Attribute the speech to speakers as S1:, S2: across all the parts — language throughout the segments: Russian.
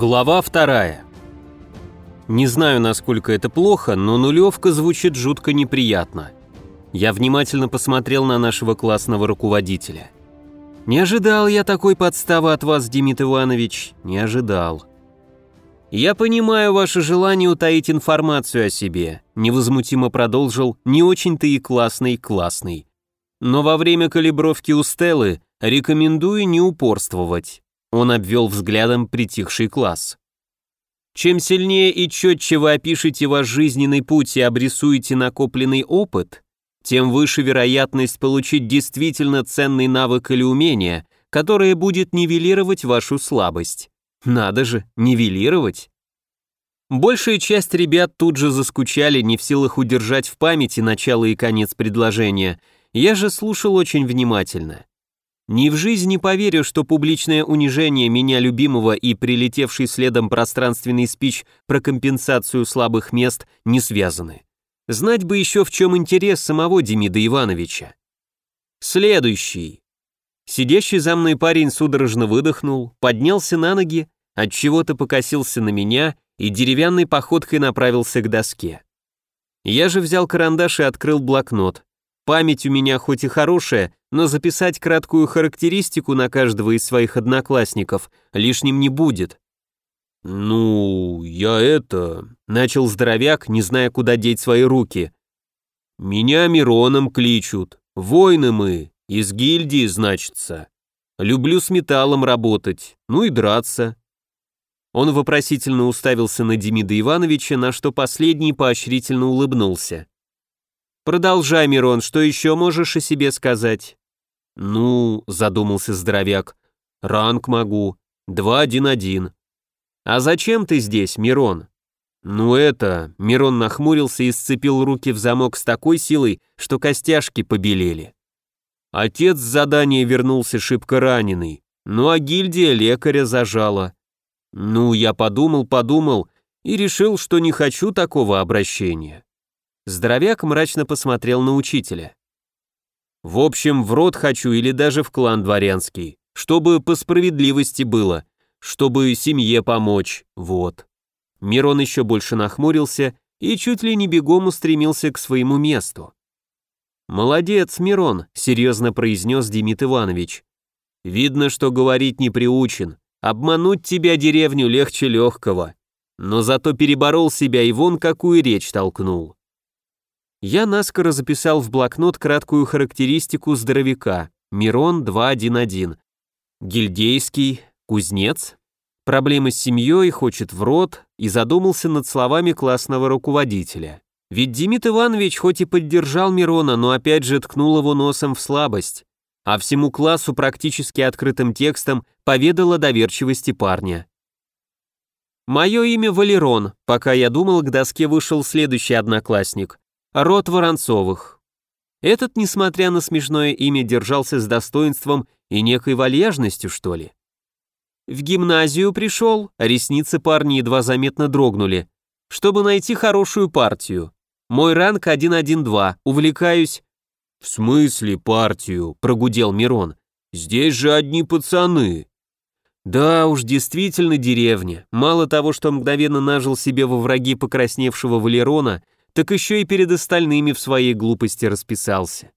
S1: Глава вторая. Не знаю, насколько это плохо, но нулевка звучит жутко неприятно. Я внимательно посмотрел на нашего классного руководителя. Не ожидал я такой подставы от вас, Демид Иванович, не ожидал. Я понимаю ваше желание утаить информацию о себе, невозмутимо продолжил не очень-то и классный классный. Но во время калибровки у Стеллы рекомендую не упорствовать. Он обвел взглядом притихший класс. Чем сильнее и четче вы опишете ваш жизненный путь и обрисуете накопленный опыт, тем выше вероятность получить действительно ценный навык или умение, которое будет нивелировать вашу слабость. Надо же, нивелировать. Большая часть ребят тут же заскучали, не в силах удержать в памяти начало и конец предложения. Я же слушал очень внимательно. Ни в жизни поверю, что публичное унижение меня любимого и прилетевший следом пространственный спич про компенсацию слабых мест не связаны. Знать бы еще в чем интерес самого Демида Ивановича. Следующий. Сидящий за мной парень судорожно выдохнул, поднялся на ноги, от чего то покосился на меня и деревянной походкой направился к доске. Я же взял карандаш и открыл блокнот. Память у меня хоть и хорошая, но записать краткую характеристику на каждого из своих одноклассников лишним не будет. «Ну, я это...» — начал здоровяк, не зная, куда деть свои руки. «Меня Мироном кличут. Воины мы, из гильдии, значится. Люблю с металлом работать, ну и драться». Он вопросительно уставился на Демида Ивановича, на что последний поощрительно улыбнулся. Продолжай, Мирон, что еще можешь о себе сказать? Ну, задумался здоровяк. Ранг могу. Два один один. А зачем ты здесь, Мирон? Ну это, Мирон нахмурился и сцепил руки в замок с такой силой, что костяшки побелели. Отец с задания вернулся шибко раненый, ну а гильдия лекаря зажала. Ну, я подумал, подумал и решил, что не хочу такого обращения. Здоровяк мрачно посмотрел на учителя. «В общем, в род хочу или даже в клан дворянский, чтобы по справедливости было, чтобы семье помочь, вот». Мирон еще больше нахмурился и чуть ли не бегом устремился к своему месту. «Молодец, Мирон», — серьезно произнес Демид Иванович. «Видно, что говорить не приучен. Обмануть тебя деревню легче легкого. Но зато переборол себя и вон какую речь толкнул. Я наскоро записал в блокнот краткую характеристику здоровяка. Мирон 211. Гильдейский, кузнец, проблемы с семьей, хочет в рот, и задумался над словами классного руководителя. Ведь Демид Иванович хоть и поддержал Мирона, но опять же ткнул его носом в слабость, а всему классу практически открытым текстом поведал о доверчивости парня. Мое имя Валерон, пока я думал, к доске вышел следующий одноклассник. Род Воронцовых. Этот, несмотря на смешное имя, держался с достоинством и некой вальяжностью, что ли. В гимназию пришел, ресницы парня едва заметно дрогнули, чтобы найти хорошую партию. Мой ранг 112, увлекаюсь... «В смысле партию?» – прогудел Мирон. «Здесь же одни пацаны». Да уж, действительно деревня. Мало того, что мгновенно нажил себе во враги покрасневшего Валерона – так еще и перед остальными в своей глупости расписался.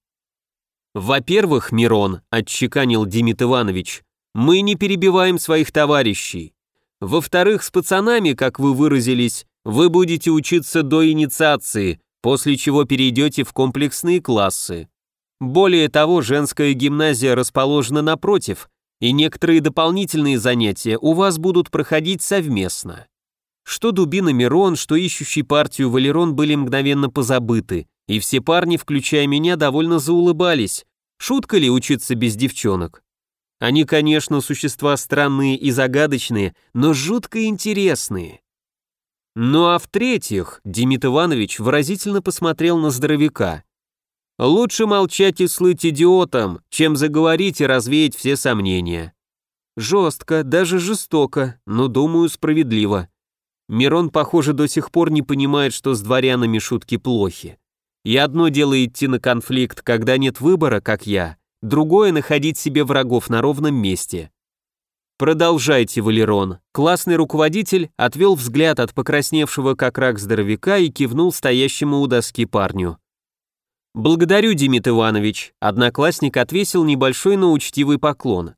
S1: «Во-первых, Мирон», — отчеканил Демид Иванович, «мы не перебиваем своих товарищей. Во-вторых, с пацанами, как вы выразились, вы будете учиться до инициации, после чего перейдете в комплексные классы. Более того, женская гимназия расположена напротив, и некоторые дополнительные занятия у вас будут проходить совместно. Что Дубина Мирон, что ищущий партию Валерон были мгновенно позабыты, и все парни, включая меня, довольно заулыбались. Шутка ли учиться без девчонок? Они, конечно, существа странные и загадочные, но жутко интересные. Ну а в-третьих, Демид Иванович выразительно посмотрел на здоровяка. Лучше молчать и слыть идиотом, чем заговорить и развеять все сомнения. Жестко, даже жестоко, но, думаю, справедливо. Мирон, похоже, до сих пор не понимает, что с дворянами шутки плохи. И одно дело идти на конфликт, когда нет выбора, как я, другое — находить себе врагов на ровном месте. Продолжайте, Валерон. Классный руководитель отвел взгляд от покрасневшего как рак здоровяка и кивнул стоящему у доски парню. «Благодарю, Демид Иванович», — одноклассник отвесил небольшой, но учтивый поклон.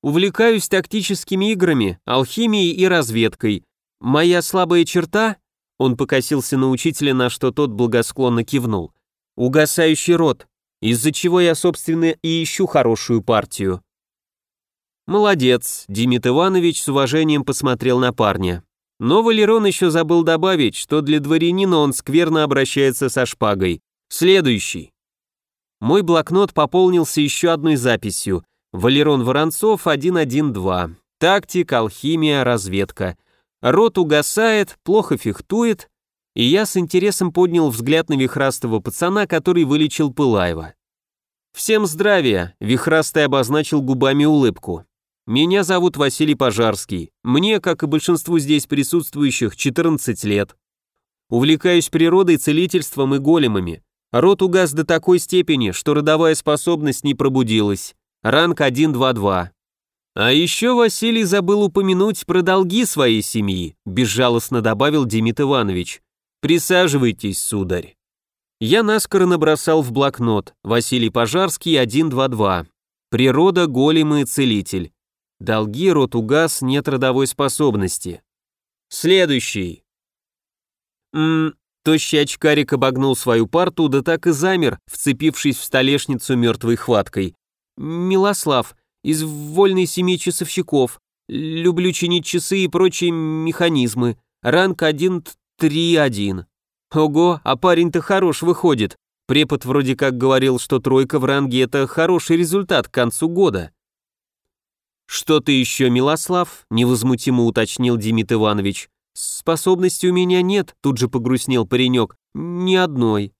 S1: «Увлекаюсь тактическими играми, алхимией и разведкой. Моя слабая черта...» Он покосился на учителя, на что тот благосклонно кивнул. «Угасающий рот, из-за чего я, собственно, и ищу хорошую партию». «Молодец», — Демид Иванович с уважением посмотрел на парня. Но Валерон еще забыл добавить, что для дворянина он скверно обращается со шпагой. Следующий. Мой блокнот пополнился еще одной записью. Валерон Воронцов 112. Тактик, алхимия, разведка. Рот угасает, плохо фехтует, и я с интересом поднял взгляд на вихрастого пацана, который вылечил Пылаева. «Всем здравия!» — вихрастый обозначил губами улыбку. «Меня зовут Василий Пожарский. Мне, как и большинству здесь присутствующих, 14 лет. Увлекаюсь природой, целительством и големами. Рот угас до такой степени, что родовая способность не пробудилась. Ранг 1-2-2. А еще Василий забыл упомянуть про долги своей семьи, безжалостно добавил Демид Иванович. Присаживайтесь, сударь. Я наскоро набросал в блокнот Василий Пожарский 1-2-2. Природа, големы, целитель. Долги, рот угас, нет родовой способности. Следующий. Ммм, Тощий очкарик обогнул свою парту, да так и замер, вцепившись в столешницу мертвой хваткой. «Милослав, из вольной семьи часовщиков. Люблю чинить часы и прочие механизмы. Ранг 1-3-1». «Ого, а парень-то хорош выходит. Препод вроде как говорил, что тройка в ранге – это хороший результат к концу года». «Что-то еще, Милослав?» – невозмутимо уточнил Демид Иванович. «Способности у меня нет», — тут же погрустнел паренек. «Ни одной».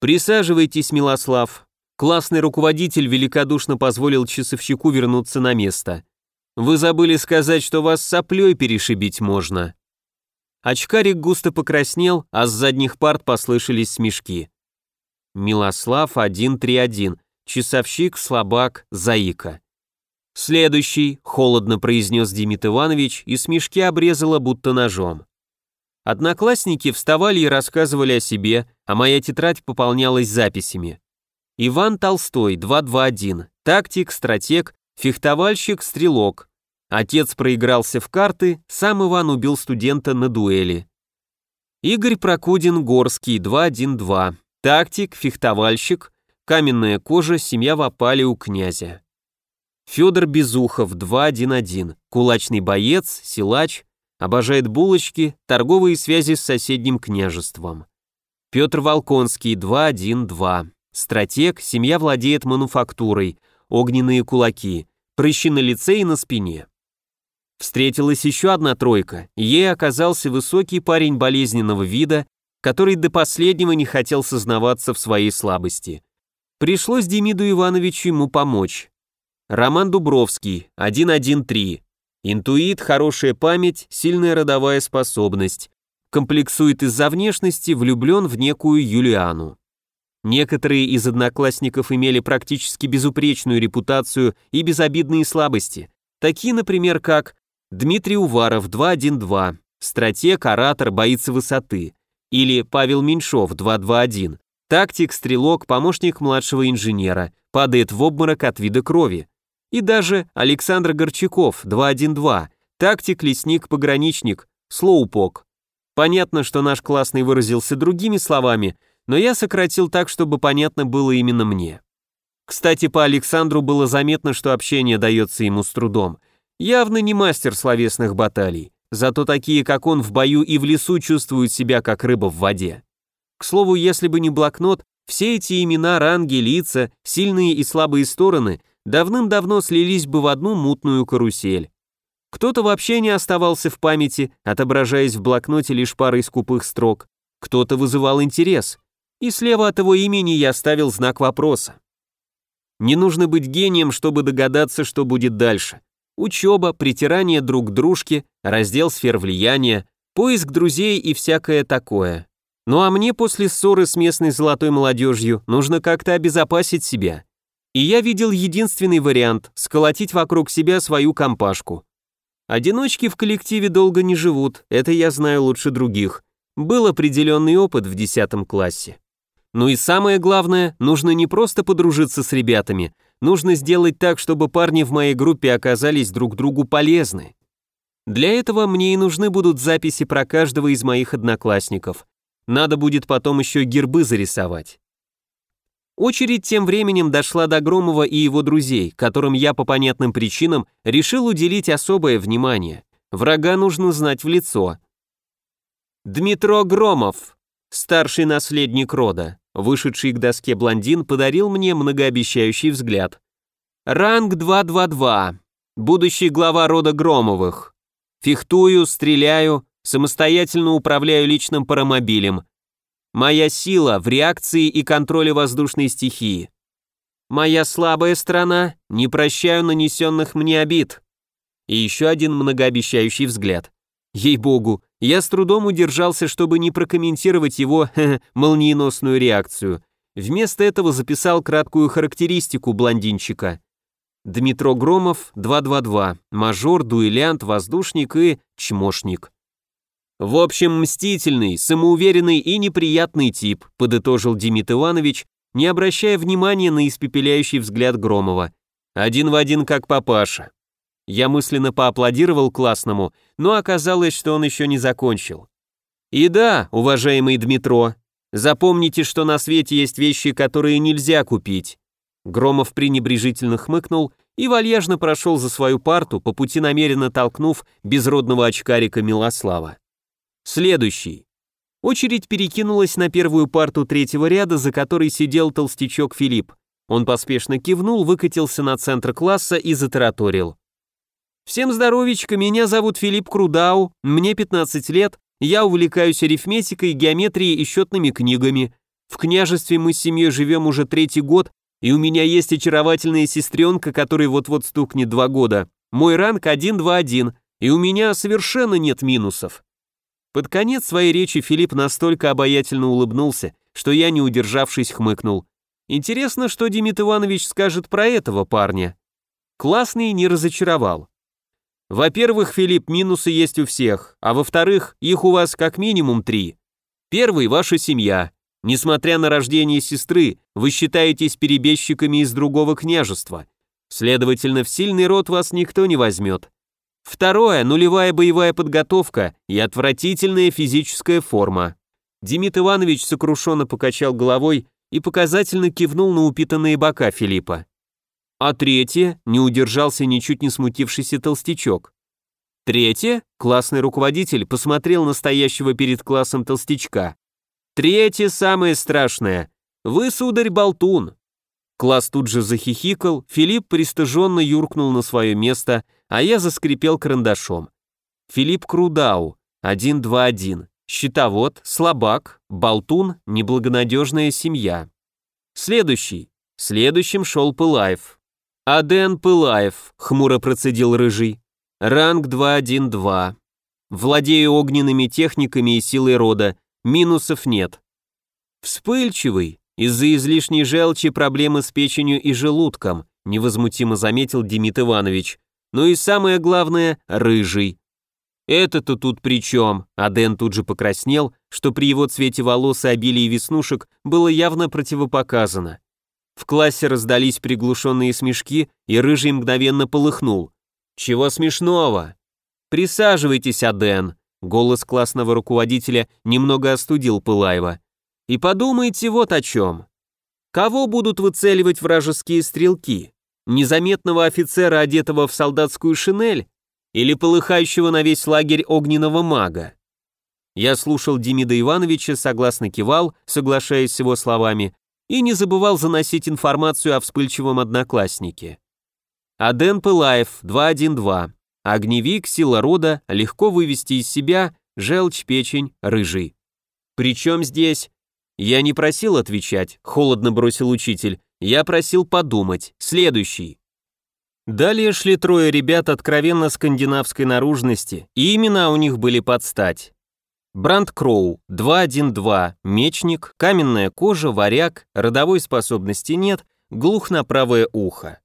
S1: «Присаживайтесь, Милослав». Классный руководитель великодушно позволил часовщику вернуться на место. «Вы забыли сказать, что вас соплей перешибить можно». Очкарик густо покраснел, а с задних парт послышались смешки. Милослав 131, часовщик, слабак, заика. «Следующий», — холодно произнес Демид Иванович, и смешки обрезало будто ножом. Одноклассники вставали и рассказывали о себе, а моя тетрадь пополнялась записями. Иван Толстой, 221, тактик, стратег, фехтовальщик, стрелок. Отец проигрался в карты, сам Иван убил студента на дуэли. Игорь Прокудин, Горский, 212, тактик, фехтовальщик, каменная кожа, семья в опале у князя. Федор Безухов, 211, кулачный боец, силач, обожает булочки, торговые связи с соседним княжеством. Петр Волконский, 212, стратег, семья владеет мануфактурой, огненные кулаки, прыщи на лице и на спине. Встретилась еще одна тройка, ей оказался высокий парень болезненного вида, который до последнего не хотел сознаваться в своей слабости. Пришлось Демиду Ивановичу ему помочь. Роман Дубровский, 113. Интуит, хорошая память, сильная родовая способность. Комплексует из-за внешности, влюблен в некую Юлиану. Некоторые из одноклассников имели практически безупречную репутацию и безобидные слабости. Такие, например, как Дмитрий Уваров, 212, стратег, оратор, боится высоты. Или Павел Меньшов, 221, тактик, стрелок, помощник младшего инженера, падает в обморок от вида крови. И даже Александр Горчаков, 212, тактик, лесник, пограничник, слоупок. Понятно, что наш классный выразился другими словами, но я сократил так, чтобы понятно было именно мне. Кстати, по Александру было заметно, что общение дается ему с трудом. Явно не мастер словесных баталий, зато такие, как он, в бою и в лесу чувствуют себя, как рыба в воде. К слову, если бы не блокнот, все эти имена, ранги, лица, сильные и слабые стороны давным-давно слились бы в одну мутную карусель. Кто-то вообще не оставался в памяти, отображаясь в блокноте лишь парой скупых строк, кто-то вызывал интерес, и слева от его имени я ставил знак вопроса. Не нужно быть гением, чтобы догадаться, что будет дальше. Учеба, притирание друг к дружке, раздел сфер влияния, поиск друзей и всякое такое. Ну а мне после ссоры с местной золотой молодежью нужно как-то обезопасить себя. И я видел единственный вариант – сколотить вокруг себя свою компашку. Одиночки в коллективе долго не живут, это я знаю лучше других. Был определенный опыт в 10 классе. Ну и самое главное, нужно не просто подружиться с ребятами, нужно сделать так, чтобы парни в моей группе оказались друг другу полезны. Для этого мне и нужны будут записи про каждого из моих одноклассников. Надо будет потом еще гербы зарисовать. Очередь тем временем дошла до Громова и его друзей, которым я по понятным причинам решил уделить особое внимание. Врага нужно знать в лицо. Дмитро Громов, старший наследник рода, вышедший к доске блондин, подарил мне многообещающий взгляд. Ранг 222, будущий глава рода Громовых. Фехтую, стреляю, самостоятельно управляю личным паромобилем, Моя сила в реакции и контроле воздушной стихии. Моя слабая сторона – не прощаю нанесенных мне обид. И еще один многообещающий взгляд. Ей-богу, я с трудом удержался, чтобы не прокомментировать его молниеносную реакцию. Вместо этого записал краткую характеристику блондинчика. Дмитро Громов, 222, мажор, дуэлянт, воздушник и чмошник. В общем, мстительный, самоуверенный и неприятный тип, подытожил Демид Иванович, не обращая внимания на испепеляющий взгляд Громова. Один в один как папаша. Я мысленно поаплодировал классному, но оказалось, что он еще не закончил. И да, уважаемый Дмитро, запомните, что на свете есть вещи, которые нельзя купить. Громов пренебрежительно хмыкнул и вальяжно прошел за свою парту, по пути намеренно толкнув безродного очкарика Милослава. Следующий. Очередь перекинулась на первую парту третьего ряда, за которой сидел толстячок Филипп. Он поспешно кивнул, выкатился на центр класса и затараторил. «Всем здоровечка, меня зовут Филипп Крудау, мне 15 лет, я увлекаюсь арифметикой, геометрией и счетными книгами. В княжестве мы с семьей живем уже третий год, и у меня есть очаровательная сестренка, которой вот-вот стукнет два года. Мой ранг 1-2-1, и у меня совершенно нет минусов. Под конец своей речи Филипп настолько обаятельно улыбнулся, что я, не удержавшись, хмыкнул. Интересно, что Демид Иванович скажет про этого парня. Классный не разочаровал. Во-первых, Филипп, минусы есть у всех, а во-вторых, их у вас как минимум три. Первый – ваша семья. Несмотря на рождение сестры, вы считаетесь перебежчиками из другого княжества. Следовательно, в сильный род вас никто не возьмет. Второе – нулевая боевая подготовка и отвратительная физическая форма. Демид Иванович сокрушенно покачал головой и показательно кивнул на упитанные бока Филиппа. А третье – не удержался ничуть не смутившийся толстячок. Третье – классный руководитель посмотрел на стоящего перед классом толстячка. Третье – самое страшное. Вы, сударь, болтун. Класс тут же захихикал, Филипп пристыженно юркнул на свое место – а я заскрипел карандашом. Филипп Крудау, 121, счетовод, слабак, болтун, неблагонадежная семья. Следующий. Следующим шел Пылаев. «Аден Пылаев», — хмуро процедил Рыжий. «Ранг 212. Владею огненными техниками и силой рода, минусов нет. Вспыльчивый, из-за излишней желчи проблемы с печенью и желудком», — невозмутимо заметил Демид Иванович. Ну и самое главное, рыжий. Это-то тут при чем? Аден тут же покраснел, что при его цвете волос и обилии веснушек было явно противопоказано. В классе раздались приглушенные смешки, и рыжий мгновенно полыхнул. «Чего смешного?» «Присаживайтесь, Аден», — голос классного руководителя немного остудил Пылаева. «И подумайте вот о чем. Кого будут выцеливать вражеские стрелки? Незаметного офицера, одетого в солдатскую шинель, или полыхающего на весь лагерь огненного мага? Я слушал Демида Ивановича, согласно кивал, соглашаясь с его словами, и не забывал заносить информацию о вспыльчивом однокласснике. Аден Пылаев, 212. Огневик, сила рода, легко вывести из себя, желчь, печень, рыжий. Причем здесь? Я не просил отвечать, холодно бросил учитель. Я просил подумать. Следующий. Далее шли трое ребят откровенно скандинавской наружности, и имена у них были под стать. Бранд Кроу, 212, мечник, каменная кожа, варяг, родовой способности нет, глух на правое ухо.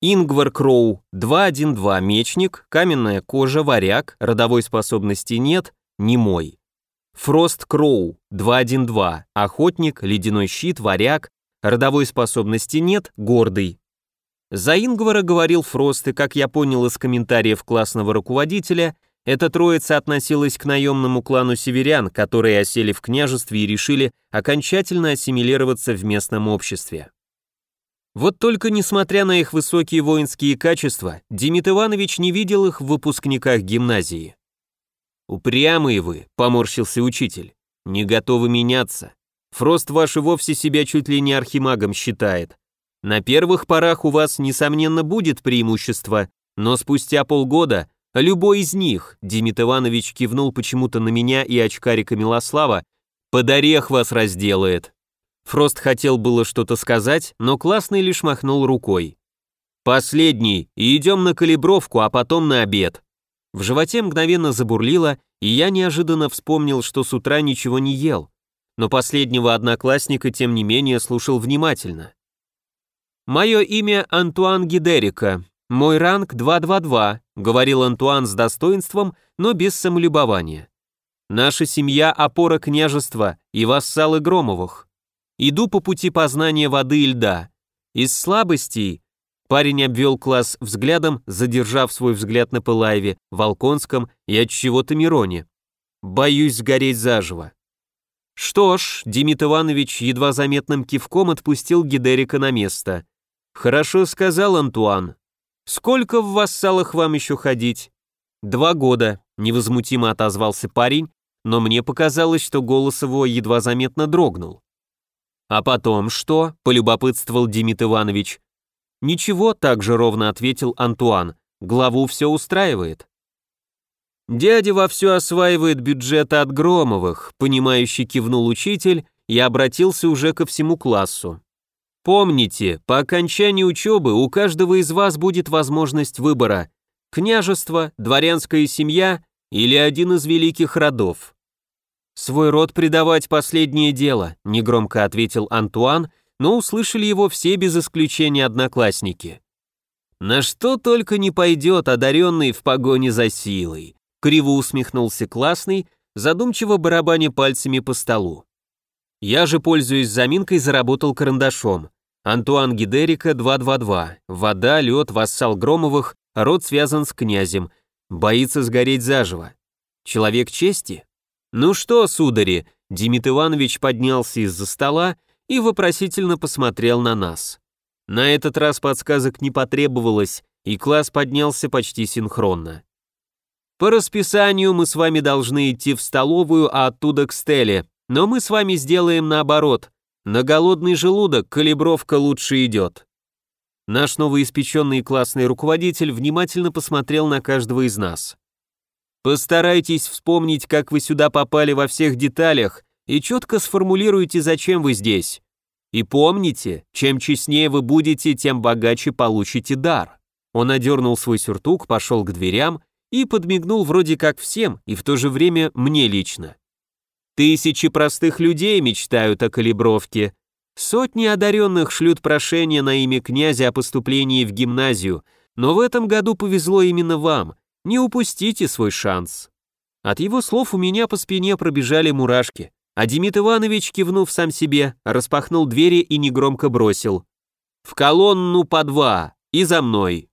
S1: Ингвар Кроу, 212, мечник, каменная кожа, варяг, родовой способности нет, не мой. Фрост Кроу, 212, охотник, ледяной щит, варяг, родовой способности нет, гордый. За Ингвара говорил Фрост, и, как я понял из комментариев классного руководителя, эта троица относилась к наемному клану северян, которые осели в княжестве и решили окончательно ассимилироваться в местном обществе. Вот только несмотря на их высокие воинские качества, Демид Иванович не видел их в выпускниках гимназии. «Упрямые вы», — поморщился учитель, — «не готовы меняться. Фрост ваш и вовсе себя чуть ли не архимагом считает. На первых порах у вас, несомненно, будет преимущество, но спустя полгода любой из них, Демид Иванович кивнул почему-то на меня и очкарика Милослава, под орех вас разделает. Фрост хотел было что-то сказать, но классный лишь махнул рукой. «Последний, и идем на калибровку, а потом на обед». В животе мгновенно забурлило, и я неожиданно вспомнил, что с утра ничего не ел, но последнего одноклассника, тем не менее, слушал внимательно. «Мое имя Антуан Гидерика, мой ранг 222», — говорил Антуан с достоинством, но без самолюбования. «Наша семья — опора княжества и вассалы Громовых. Иду по пути познания воды и льда. Из слабостей парень обвел класс взглядом, задержав свой взгляд на Пылаеве, Волконском и от чего-то Мироне. Боюсь сгореть заживо. Что ж, Демид Иванович едва заметным кивком отпустил Гидерика на место. Хорошо сказал Антуан. Сколько в вассалах вам еще ходить? Два года, невозмутимо отозвался парень, но мне показалось, что голос его едва заметно дрогнул. «А потом что?» – полюбопытствовал Демид Иванович. «Ничего», – также ровно ответил Антуан. «Главу все устраивает». «Дядя вовсю осваивает бюджеты от Громовых», – понимающий кивнул учитель и обратился уже ко всему классу. «Помните, по окончании учебы у каждого из вас будет возможность выбора – княжество, дворянская семья или один из великих родов. «Свой род предавать последнее дело», — негромко ответил Антуан, но услышали его все без исключения одноклассники. «На что только не пойдет одаренный в погоне за силой», — криво усмехнулся классный, задумчиво барабаня пальцами по столу. Я же, пользуясь заминкой, заработал карандашом. Антуан Гидерика 222. Вода, лед, вассал Громовых, род связан с князем. Боится сгореть заживо. Человек чести? «Ну что, судари?» Демид Иванович поднялся из-за стола и вопросительно посмотрел на нас. На этот раз подсказок не потребовалось, и класс поднялся почти синхронно. По расписанию мы с вами должны идти в столовую, а оттуда к Стелле, но мы с вами сделаем наоборот. На голодный желудок калибровка лучше идет. Наш новоиспеченный классный руководитель внимательно посмотрел на каждого из нас. Постарайтесь вспомнить, как вы сюда попали во всех деталях и четко сформулируйте, зачем вы здесь. И помните, чем честнее вы будете, тем богаче получите дар. Он одернул свой сюртук, пошел к дверям и подмигнул вроде как всем, и в то же время мне лично. Тысячи простых людей мечтают о калибровке. Сотни одаренных шлют прошение на имя князя о поступлении в гимназию, но в этом году повезло именно вам, не упустите свой шанс. От его слов у меня по спине пробежали мурашки, а Демид Иванович, кивнув сам себе, распахнул двери и негромко бросил. «В колонну по два, и за мной!»